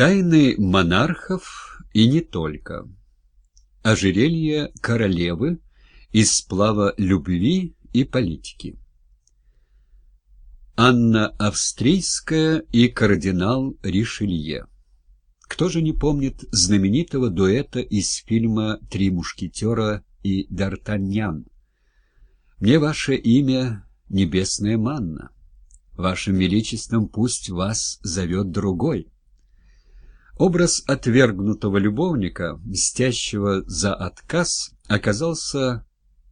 Тайны монархов и не только. Ожерелье королевы из сплава любви и политики. Анна Австрийская и кардинал Ришелье. Кто же не помнит знаменитого дуэта из фильма «Три мушкетера» и «Д'Артаньян»? «Мне ваше имя — небесная манна. Вашим величеством пусть вас зовет другой». Образ отвергнутого любовника, мстящего за отказ, оказался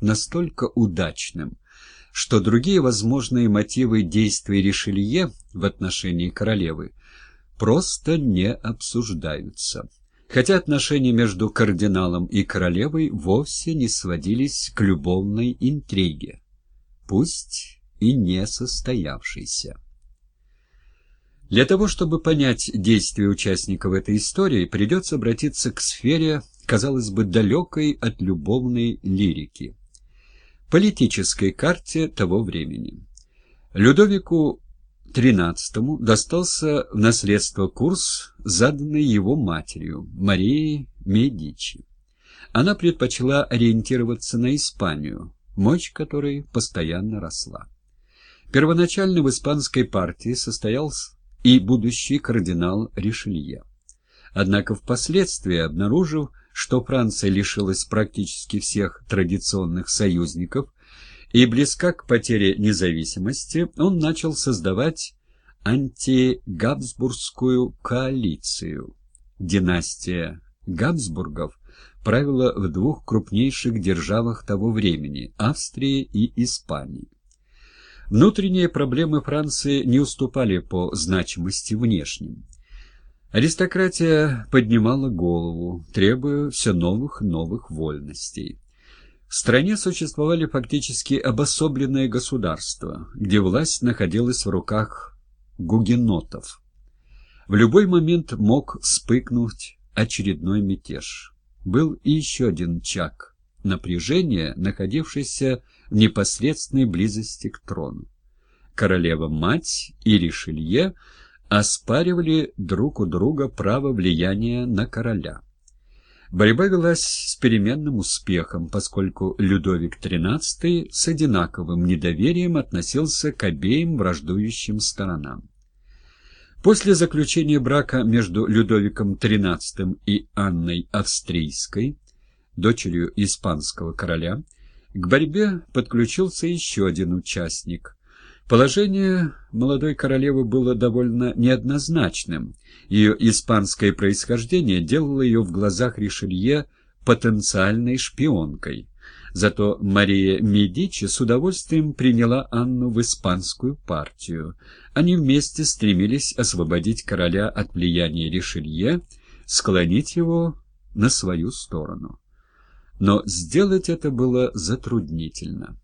настолько удачным, что другие возможные мотивы действий Ришелье в отношении королевы просто не обсуждаются. Хотя отношения между кардиналом и королевой вовсе не сводились к любовной интриге, пусть и не состоявшейся. Для того, чтобы понять действия участников этой истории, придется обратиться к сфере, казалось бы, далекой от любовной лирики, политической карте того времени. Людовику XIII достался в наследство курс, заданный его матерью, Марией Медичи. Она предпочла ориентироваться на Испанию, мощь которой постоянно росла. Первоначально в испанской партии состоялся и будущий кардинал Ришелье. Однако впоследствии, обнаружив, что Франция лишилась практически всех традиционных союзников и близка к потере независимости, он начал создавать антигабсбургскую коалицию. Династия Габсбургов правила в двух крупнейших державах того времени – Австрии и Испании. Внутренние проблемы Франции не уступали по значимости внешним. Аристократия поднимала голову, требуя все новых новых вольностей. В стране существовали фактически обособленные государства, где власть находилась в руках гугенотов. В любой момент мог вспыхнуть очередной мятеж. Был и еще один чак – напряжение, находившееся в непосредственной близости к трону. Королева-мать и Ришелье оспаривали друг у друга право влияния на короля. Борьба велась с переменным успехом, поскольку Людовик XIII с одинаковым недоверием относился к обеим враждующим сторонам. После заключения брака между Людовиком XIII и Анной Австрийской, дочерью испанского короля, к борьбе подключился еще один участник. Положение молодой королевы было довольно неоднозначным. Ее испанское происхождение делало ее в глазах Ришелье потенциальной шпионкой. Зато Мария Медичи с удовольствием приняла Анну в испанскую партию. Они вместе стремились освободить короля от влияния Ришелье, склонить его на свою сторону. Но сделать это было затруднительно.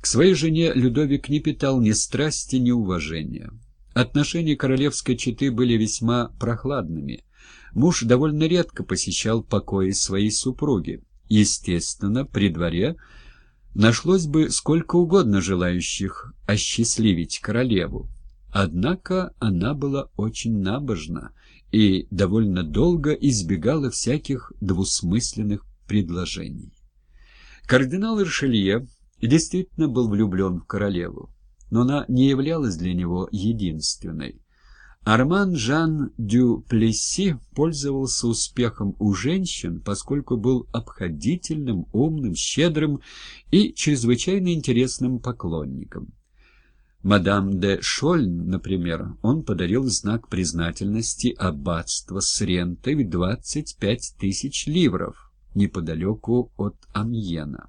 К своей жене Людовик не питал ни страсти, ни уважения. Отношения королевской четы были весьма прохладными. Муж довольно редко посещал покои своей супруги. Естественно, при дворе нашлось бы сколько угодно желающих осчастливить королеву. Однако она была очень набожна и довольно долго избегала всяких двусмысленных предложений. Кардинал Ришелье действительно был влюблен в королеву, но она не являлась для него единственной. Арман Жан дю Плесси пользовался успехом у женщин, поскольку был обходительным, умным, щедрым и чрезвычайно интересным поклонником. Мадам де Шольн, например, он подарил знак признательности аббатства с рентой в 25 тысяч ливров, неподалеку от Амьена.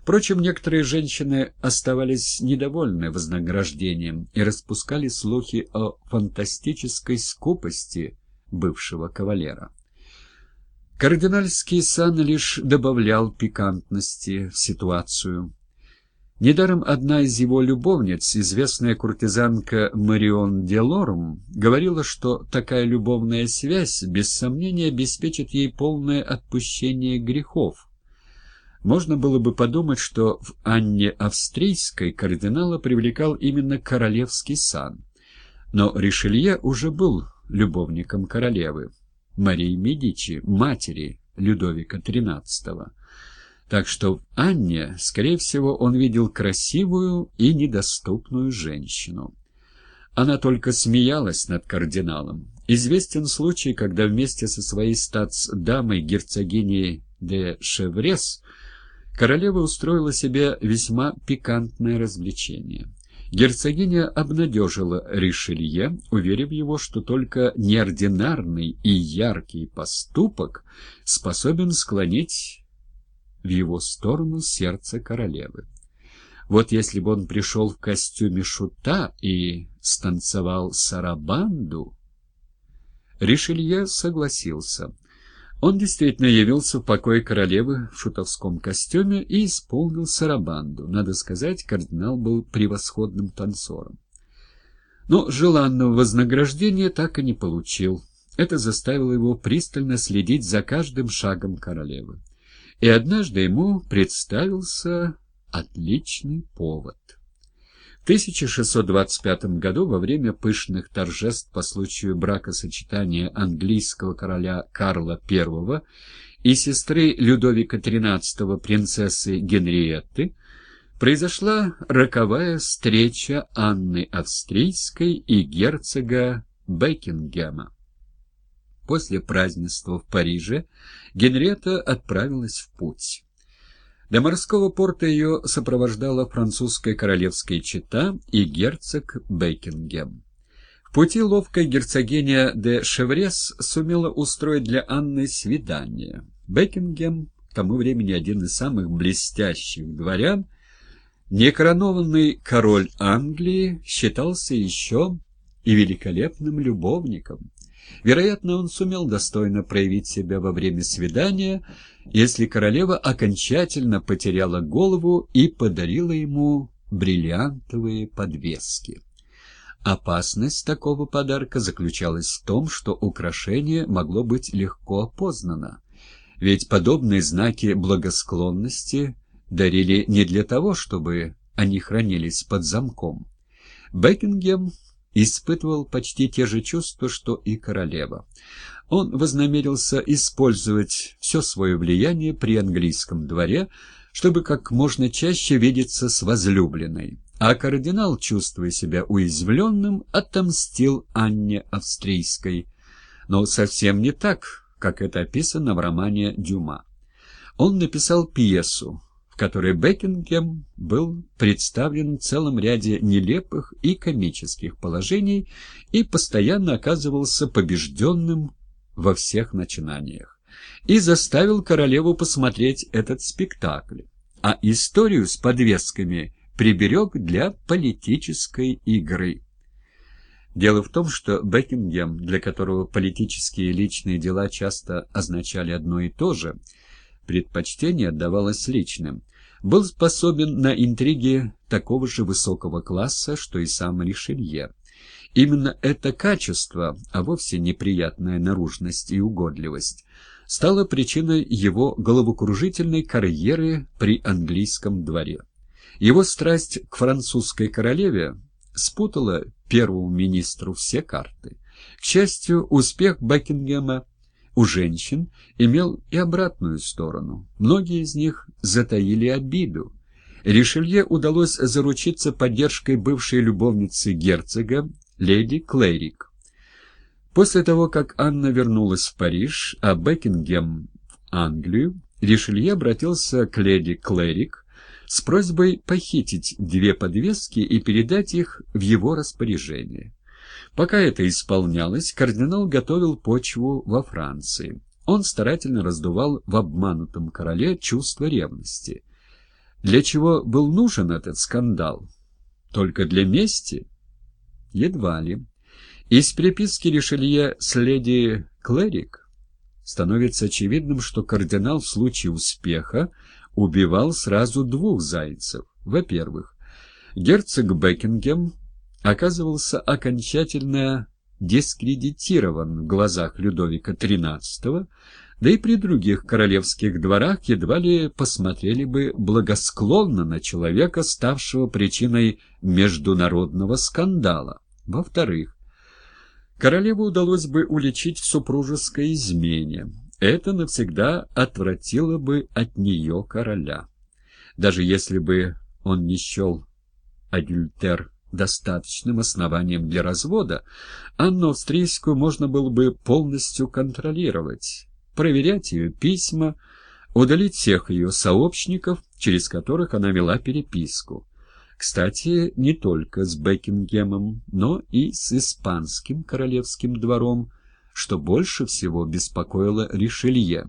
Впрочем, некоторые женщины оставались недовольны вознаграждением и распускали слухи о фантастической скупости бывшего кавалера. Кардинальский сан лишь добавлял пикантности в ситуацию. Недаром одна из его любовниц, известная куртизанка Марион Делорм, говорила, что такая любовная связь без сомнения обеспечит ей полное отпущение грехов. Можно было бы подумать, что в Анне Австрийской кардинала привлекал именно королевский сан. Но Ришелье уже был любовником королевы, Марии Медичи, матери Людовика XIII. Так что в Анне, скорее всего, он видел красивую и недоступную женщину. Она только смеялась над кардиналом. Известен случай, когда вместе со своей статс-дамой герцогиней де Шеврес королева устроила себе весьма пикантное развлечение. Герцогиня обнадежила Ришелье, уверив его, что только неординарный и яркий поступок способен склонить в его сторону сердце королевы. Вот если бы он пришел в костюме шута и станцевал сарабанду... Ришелье согласился. Он действительно явился в покое королевы в шутовском костюме и исполнил сарабанду. Надо сказать, кардинал был превосходным танцором. Но желанного вознаграждения так и не получил. Это заставило его пристально следить за каждым шагом королевы. И однажды ему представился отличный повод. В 1625 году во время пышных торжеств по случаю бракосочетания английского короля Карла I и сестры Людовика XIII принцессы Генриетты произошла роковая встреча Анны Австрийской и герцога Бекингема. После празднества в Париже Генриетта отправилась в путь. До морского порта ее сопровождала французская королевская чета и герцог Бекингем. В пути ловкая герцогиня де Шеврес сумела устроить для Анны свидание. Бекингем, к тому времени один из самых блестящих дворян, некоронованный король Англии, считался еще и великолепным любовником. Вероятно, он сумел достойно проявить себя во время свидания, если королева окончательно потеряла голову и подарила ему бриллиантовые подвески. Опасность такого подарка заключалась в том, что украшение могло быть легко опознано, ведь подобные знаки благосклонности дарили не для того, чтобы они хранились под замком. Бекингем испытывал почти те же чувства, что и королева. Он вознамерился использовать все свое влияние при английском дворе, чтобы как можно чаще видеться с возлюбленной. А кардинал, чувствуя себя уязвленным, отомстил Анне Австрийской. Но совсем не так, как это описано в романе Дюма. Он написал пьесу, которой Бекингем был представлен в целом ряде нелепых и комических положений и постоянно оказывался побежденным во всех начинаниях, и заставил королеву посмотреть этот спектакль, а историю с подвесками приберег для политической игры. Дело в том, что Бекингем, для которого политические и личные дела часто означали одно и то же, предпочтение отдавалось личным, был способен на интриги такого же высокого класса, что и сам Ришелье. Именно это качество, а вовсе неприятная наружность и угодливость, стало причиной его головокружительной карьеры при английском дворе. Его страсть к французской королеве спутала первому министру все карты. К счастью, успех Бекингема у женщин имел и обратную сторону. Многие из них затаили обиду. Ришелье удалось заручиться поддержкой бывшей любовницы герцога, леди Клэрик. После того, как Анна вернулась в Париж, а Бекингем в Англию, Ришелье обратился к леди Клэрик с просьбой похитить две подвески и передать их в его распоряжение. Пока это исполнялось, кардинал готовил почву во Франции. Он старательно раздувал в обманутом короле чувство ревности. Для чего был нужен этот скандал? Только для мести? Едва ли. Из приписки Ришелье с леди Клэрик становится очевидным, что кардинал в случае успеха убивал сразу двух зайцев. Во-первых, герцог Бекингем оказывался окончательно дискредитирован в глазах Людовика XIII, да и при других королевских дворах едва ли посмотрели бы благосклонно на человека, ставшего причиной международного скандала. Во-вторых, Королеву удалось бы уличить в супружеской измене. Это навсегда отвратило бы от нее короля. Даже если бы он не счел адюльтер достаточным основанием для развода, Анну Австрийскую можно было бы полностью контролировать, проверять ее письма, удалить всех ее сообщников, через которых она вела переписку. Кстати, не только с Бекингемом, но и с испанским королевским двором, что больше всего беспокоило Ришелье.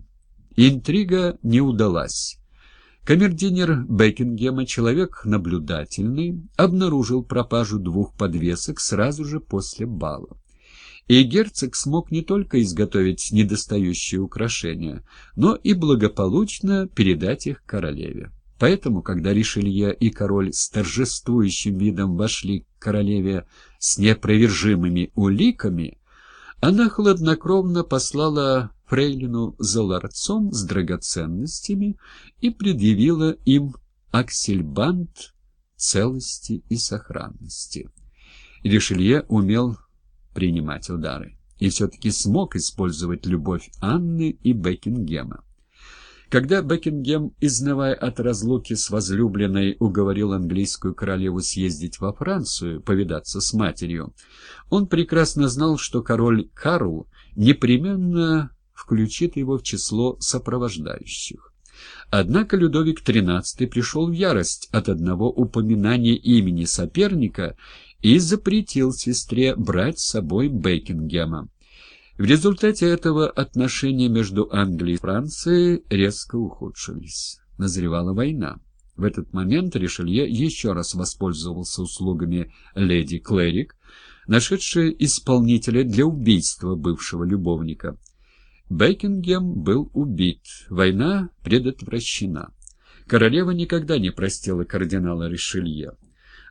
Интрига не удалась. Камердинер Бекингема, человек наблюдательный, обнаружил пропажу двух подвесок сразу же после бала. И герцог смог не только изготовить недостающие украшения, но и благополучно передать их королеве. Поэтому, когда Ришелье и король с торжествующим видом вошли к королеве с непровержимыми уликами, она хладнокровно послала фрейлину за ларцом с драгоценностями и предъявила им аксельбант целости и сохранности. Ришелье умел принимать удары и все-таки смог использовать любовь Анны и Бекингема. Когда Бекингем, изнывая от разлуки с возлюбленной, уговорил английскую королеву съездить во Францию, повидаться с матерью, он прекрасно знал, что король Карл непременно включит его в число сопровождающих. Однако Людовик XIII пришел в ярость от одного упоминания имени соперника и запретил сестре брать с собой Бекингема. В результате этого отношения между Англией и Францией резко ухудшились. Назревала война. В этот момент Ришелье еще раз воспользовался услугами леди Клэрик, нашедшей исполнителя для убийства бывшего любовника. Бекингем был убит, война предотвращена. Королева никогда не простила кардинала Ришелье.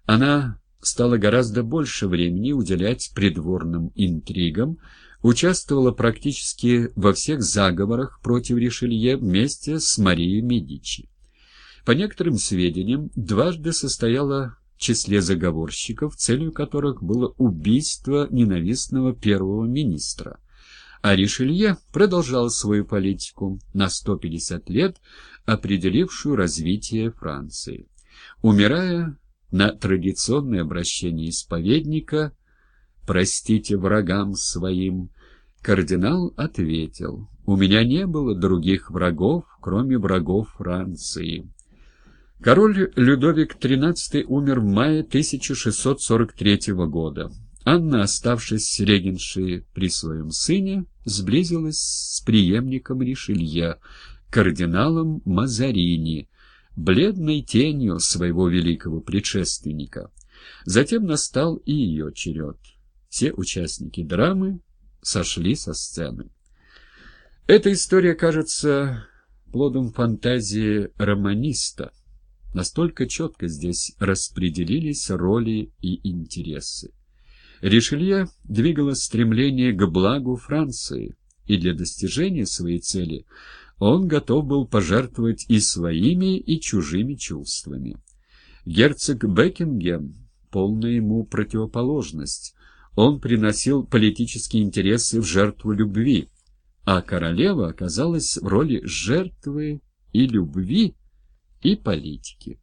Она стала гораздо больше времени уделять придворным интригам, участвовала практически во всех заговорах против Ришелье вместе с Марией Медичи. По некоторым сведениям, дважды состояла в числе заговорщиков, целью которых было убийство ненавистного первого министра. А Ришелье продолжал свою политику на 150 лет, определившую развитие Франции. Умирая на традиционное обращение исповедника простите врагам своим, кардинал ответил, у меня не было других врагов, кроме врагов Франции. Король Людовик XIII умер в мае 1643 года. Анна, оставшись регеншей при своем сыне, сблизилась с преемником Ришелье, кардиналом Мазарини, бледной тенью своего великого предшественника. Затем настал и ее черед. Все участники драмы сошли со сцены. Эта история кажется плодом фантазии романиста. Настолько четко здесь распределились роли и интересы. Ришелье двигало стремление к благу Франции, и для достижения своей цели он готов был пожертвовать и своими, и чужими чувствами. Герцог Бекингем — полная ему противоположность, он приносил политические интересы в жертву любви, а королева оказалась в роли жертвы и любви, и политики.